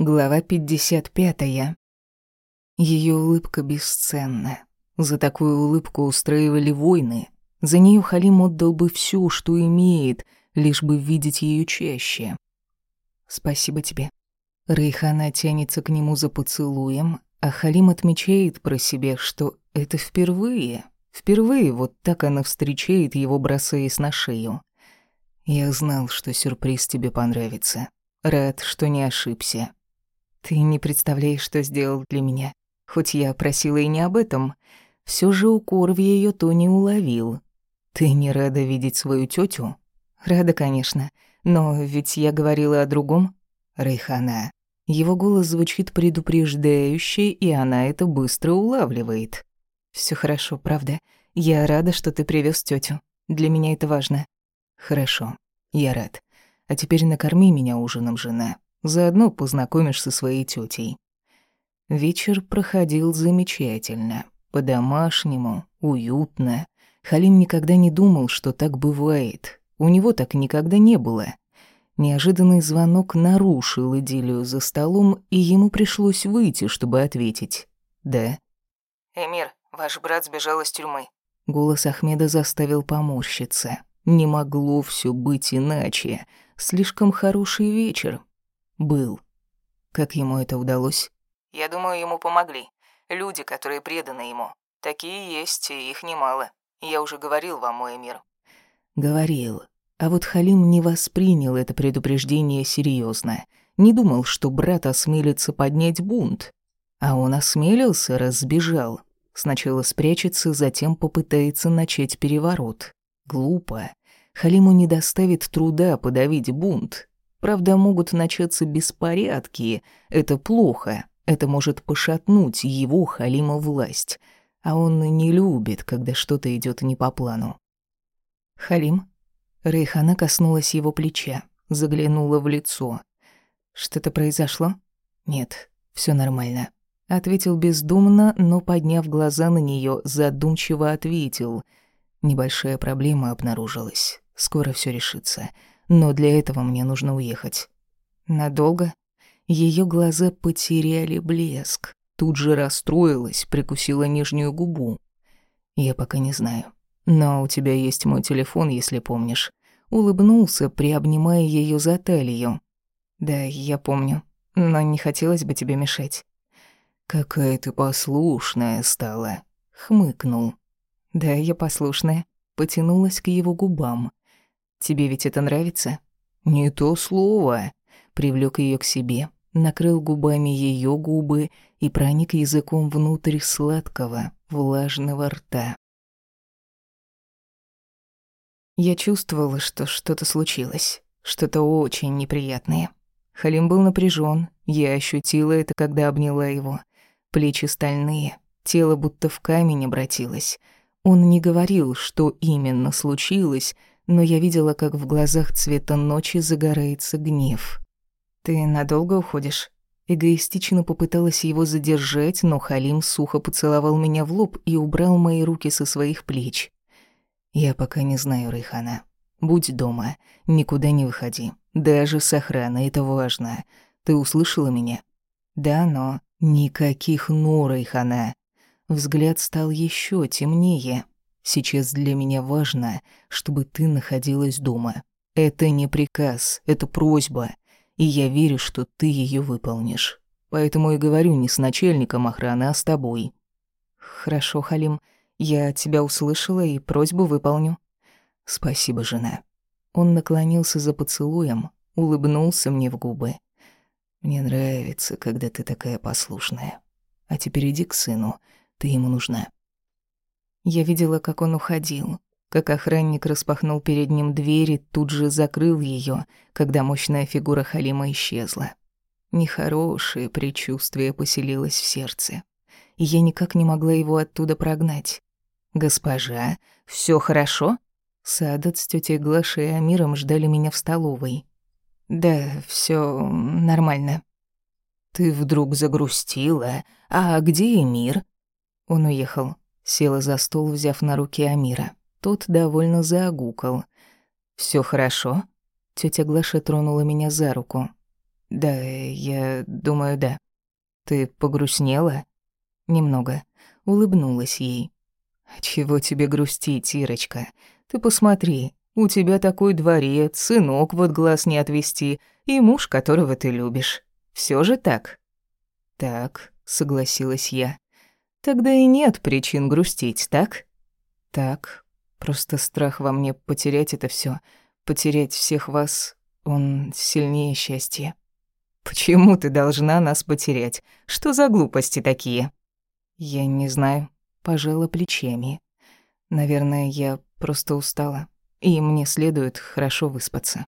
Глава 55. Ее улыбка бесценна. За такую улыбку устраивали войны. За нее Халим отдал бы все, что имеет, лишь бы видеть ее чаще. «Спасибо тебе». Рейхана тянется к нему за поцелуем, а Халим отмечает про себя, что это впервые. Впервые вот так она встречает его, бросаясь на шею. «Я знал, что сюрприз тебе понравится. Рад, что не ошибся». Ты не представляешь, что сделал для меня. Хоть я просила и не об этом, все же укор в ее тоне уловил. Ты не рада видеть свою тетю? Рада, конечно, но ведь я говорила о другом. Рейхана. Его голос звучит предупреждающе, и она это быстро улавливает. Все хорошо, правда? Я рада, что ты привез тетю. Для меня это важно. Хорошо, я рад. А теперь накорми меня ужином, жена. Заодно познакомишь со своей тетей. Вечер проходил замечательно, по-домашнему, уютно. Халим никогда не думал, что так бывает. У него так никогда не было. Неожиданный звонок нарушил идиллию за столом, и ему пришлось выйти, чтобы ответить. «Да». «Эмир, ваш брат сбежал из тюрьмы». Голос Ахмеда заставил поморщиться. Не могло все быть иначе. Слишком хороший вечер, был. Как ему это удалось? Я думаю, ему помогли. Люди, которые преданы ему. Такие есть, и их немало. Я уже говорил вам, мой мир. Говорил. А вот Халим не воспринял это предупреждение серьезно. Не думал, что брат осмелится поднять бунт. А он осмелился, разбежал. Сначала спрячется, затем попытается начать переворот. Глупо. Халиму не доставит труда подавить бунт. Правда, могут начаться беспорядки. Это плохо. Это может пошатнуть его, Халима, власть. А он не любит, когда что-то идет не по плану. «Халим?» Рейхана коснулась его плеча, заглянула в лицо. «Что-то произошло?» «Нет, все нормально», — ответил бездумно, но, подняв глаза на нее, задумчиво ответил. «Небольшая проблема обнаружилась. Скоро все решится но для этого мне нужно уехать. Надолго? Ее глаза потеряли блеск. Тут же расстроилась, прикусила нижнюю губу. Я пока не знаю. Но у тебя есть мой телефон, если помнишь. Улыбнулся, приобнимая ее за талию. Да, я помню, но не хотелось бы тебе мешать. Какая ты послушная стала, хмыкнул. Да, я послушная, потянулась к его губам. Тебе ведь это нравится? Не то слово. Привлек ее к себе, накрыл губами ее губы и проник языком внутрь сладкого, влажного рта. Я чувствовала, что что-то случилось, что-то очень неприятное. Халим был напряжен, я ощутила это, когда обняла его. Плечи стальные, тело будто в камень обратилось. Он не говорил, что именно случилось, но я видела, как в глазах цвета ночи загорается гнев. «Ты надолго уходишь?» Эгоистично попыталась его задержать, но Халим сухо поцеловал меня в лоб и убрал мои руки со своих плеч. «Я пока не знаю, Рейхана. Будь дома, никуда не выходи. Даже с охраной, это важно. Ты услышала меня?» «Да, но...» «Никаких «но», Рейхана». Взгляд стал еще темнее. Сейчас для меня важно, чтобы ты находилась дома. Это не приказ, это просьба, и я верю, что ты ее выполнишь. Поэтому и говорю не с начальником охраны, а с тобой. Хорошо, Халим, я тебя услышала и просьбу выполню. Спасибо, жена. Он наклонился за поцелуем, улыбнулся мне в губы. Мне нравится, когда ты такая послушная. А теперь иди к сыну, ты ему нужна. Я видела, как он уходил, как охранник распахнул перед ним дверь и тут же закрыл ее, когда мощная фигура Халима исчезла. Нехорошее предчувствие поселилось в сердце, и я никак не могла его оттуда прогнать. «Госпожа, все хорошо?» Садат с тетей Глашей и Амиром ждали меня в столовой. «Да, все нормально». «Ты вдруг загрустила? А где Эмир?» Он уехал. Села за стол, взяв на руки Амира. Тот довольно заагукал. Все хорошо?» Тётя Глаша тронула меня за руку. «Да, я думаю, да. Ты погрустнела? Немного. Улыбнулась ей. «А чего тебе грустить, Ирочка? Ты посмотри, у тебя такой дворец, сынок вот глаз не отвести, и муж, которого ты любишь. Все же так?» «Так», — согласилась я. «Тогда и нет причин грустить, так?» «Так. Просто страх во мне потерять это все, потерять всех вас, он сильнее счастья». «Почему ты должна нас потерять? Что за глупости такие?» «Я не знаю», — пожала плечами. «Наверное, я просто устала, и мне следует хорошо выспаться».